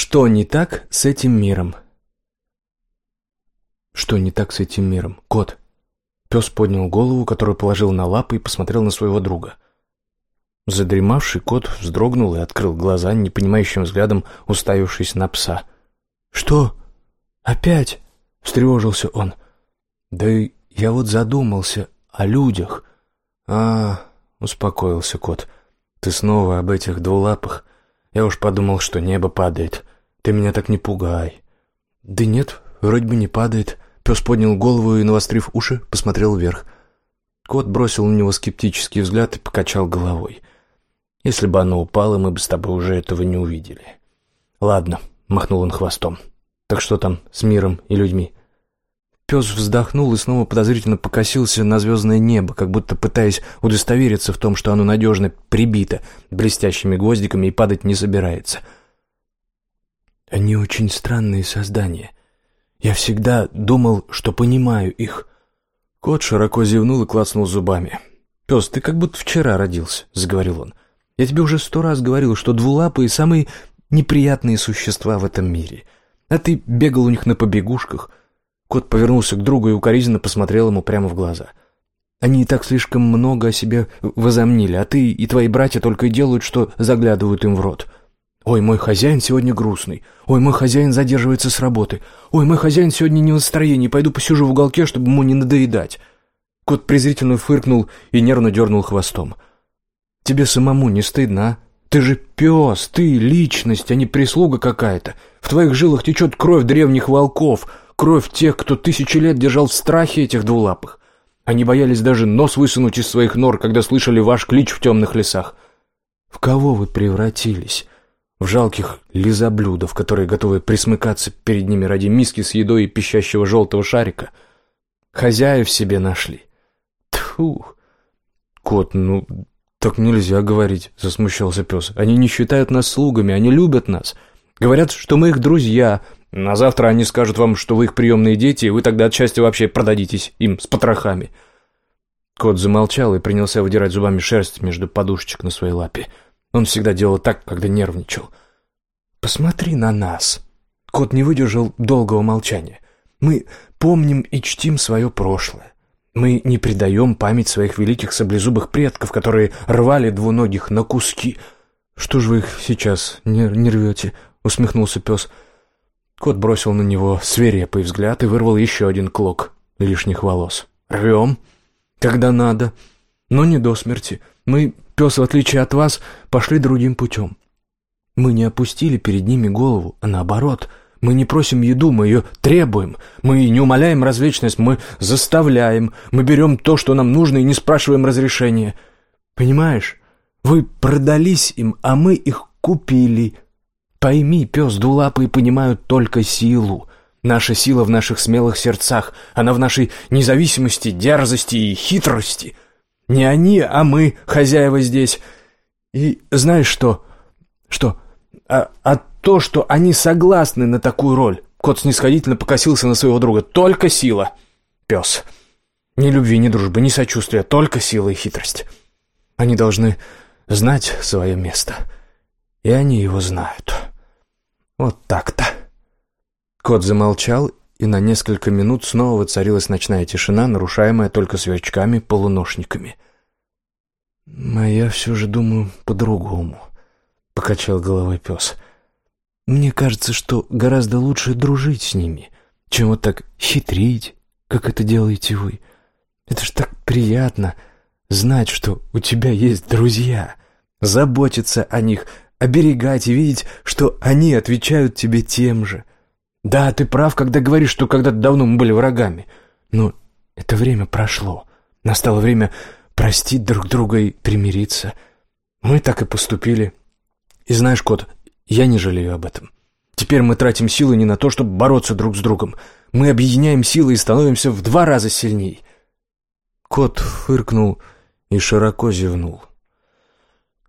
Что не так с этим миром? Что не так с этим миром? Кот. Пес поднял голову, которую положил на лапы и посмотрел на своего друга. Задремавший кот вздрогнул и открыл глаза, непонимающим взглядом уставившись на пса. «Что? Опять?» — встревожился он. «Да я вот задумался о людях». «А, — успокоился кот, — ты снова об этих двулапых. Я уж подумал, что небо падает. Ты меня так не пугай. Да нет, вроде бы не падает. Пес поднял голову и, навострив уши, посмотрел вверх. Кот бросил на него скептический взгляд и покачал головой. Если бы оно упало, мы бы с тобой уже этого не увидели. Ладно, махнул он хвостом. Так что там с миром и людьми? Пес вздохнул и снова подозрительно покосился на звездное небо, как будто пытаясь удостовериться в том, что оно надежно прибито блестящими гвоздиками и падать не собирается. Они очень странные создания. Я всегда думал, что понимаю их. Кот широко зевнул и клацнул зубами. «Пес, ты как будто вчера родился», — заговорил он. «Я тебе уже сто раз говорил, что двулапые — самые неприятные существа в этом мире. А ты бегал у них на побегушках, Кот повернулся к другу и укоризненно посмотрел ему прямо в глаза. «Они и так слишком много о себе возомнили, а ты и твои братья только и делают, что заглядывают им в рот. Ой, мой хозяин сегодня грустный. Ой, мой хозяин задерживается с работы. Ой, мой хозяин сегодня не в настроении, пойду посижу в уголке, чтобы ему не надоедать». Кот презрительно фыркнул и нервно дернул хвостом. «Тебе самому не стыдно, а? Ты же пес, ты личность, а не прислуга какая-то. В твоих жилах течет кровь древних волков» кровь тех, кто тысячи лет держал в страхе этих двулапых. Они боялись даже нос высунуть из своих нор, когда слышали ваш клич в темных лесах. В кого вы превратились? В жалких лизоблюдов, которые готовы присмыкаться перед ними ради миски с едой и пищащего желтого шарика. Хозяев себе нашли. Тьфу! Кот, ну, так нельзя говорить, засмущался пес. Они не считают нас слугами, они любят нас. Говорят, что мы их друзья, на завтра они скажут вам, что вы их приемные дети, и вы тогда от счастья вообще продадитесь им с потрохами». Кот замолчал и принялся выдирать зубами шерсть между подушечек на своей лапе. Он всегда делал так, когда нервничал. «Посмотри на нас!» Кот не выдержал долгого молчания. «Мы помним и чтим свое прошлое. Мы не предаем память своих великих саблезубых предков, которые рвали двуногих на куски. Что же вы их сейчас не, не рвете?» — усмехнулся пес. Кот бросил на него свирепый взгляд и вырвал еще один клок лишних волос. «Рвем, когда надо, но не до смерти. Мы, пес, в отличие от вас, пошли другим путем. Мы не опустили перед ними голову, а наоборот, мы не просим еду, мы ее требуем. Мы не умоляем развлечность, мы заставляем. Мы берем то, что нам нужно, и не спрашиваем разрешения. Понимаешь? Вы продались им, а мы их купили». Пойми, пес дулапые понимают только силу. Наша сила в наших смелых сердцах, она в нашей независимости, дерзости и хитрости. Не они, а мы, хозяева здесь. И знаешь что? Что? А, а то, что они согласны на такую роль. Кот снисходительно покосился на своего друга. Только сила. Пес. Ни любви, ни дружбы, ни сочувствия, только сила и хитрость. Они должны знать свое место. И они его знают. Вот так-то. Кот замолчал, и на несколько минут снова воцарилась ночная тишина, нарушаемая только сверчками-полуношниками. «А я все же думаю по-другому», — покачал головой пес. «Мне кажется, что гораздо лучше дружить с ними, чем вот так хитрить, как это делаете вы. Это ж так приятно знать, что у тебя есть друзья, заботиться о них, оберегать и видеть, что они отвечают тебе тем же. Да, ты прав, когда говоришь, что когда-то давно мы были врагами. Но это время прошло. Настало время простить друг друга и примириться. Мы так и поступили. И знаешь, кот, я не жалею об этом. Теперь мы тратим силы не на то, чтобы бороться друг с другом. Мы объединяем силы и становимся в два раза сильней. Кот фыркнул и широко зевнул.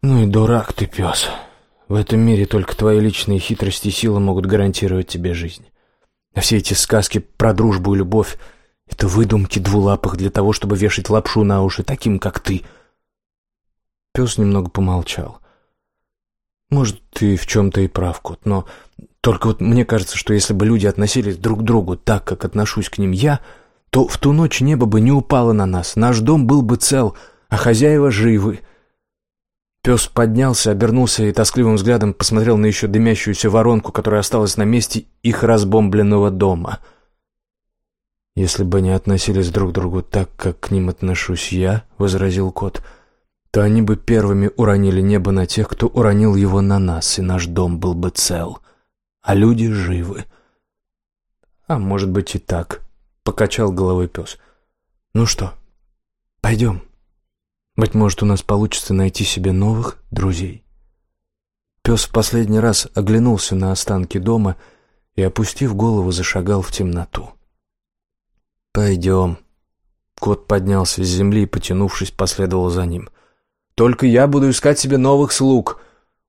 «Ну и дурак ты, пес!» В этом мире только твои личные хитрости и сила могут гарантировать тебе жизнь. А все эти сказки про дружбу и любовь — это выдумки двулапых для того, чтобы вешать лапшу на уши таким, как ты. Пес немного помолчал. Может, ты в чем-то и прав, кот, но Только вот мне кажется, что если бы люди относились друг к другу так, как отношусь к ним я, то в ту ночь небо бы не упало на нас, наш дом был бы цел, а хозяева живы. Пес поднялся, обернулся и тоскливым взглядом посмотрел на еще дымящуюся воронку, которая осталась на месте их разбомбленного дома. «Если бы они относились друг к другу так, как к ним отношусь я», — возразил кот, — «то они бы первыми уронили небо на тех, кто уронил его на нас, и наш дом был бы цел, а люди живы». «А может быть и так», — покачал головой пес. «Ну что, пойдем?» Быть может, у нас получится найти себе новых друзей. Пес в последний раз оглянулся на останки дома и, опустив голову, зашагал в темноту. «Пойдем». Кот поднялся с земли и, потянувшись, последовал за ним. «Только я буду искать себе новых слуг.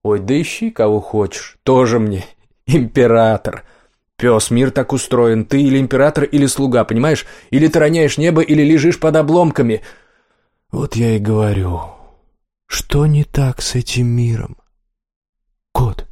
Ой, да ищи кого хочешь. Тоже мне император. Пес, мир так устроен. Ты или император, или слуга, понимаешь? Или ты роняешь небо, или лежишь под обломками. Вот я и говорю, что не так с этим миром? Кот,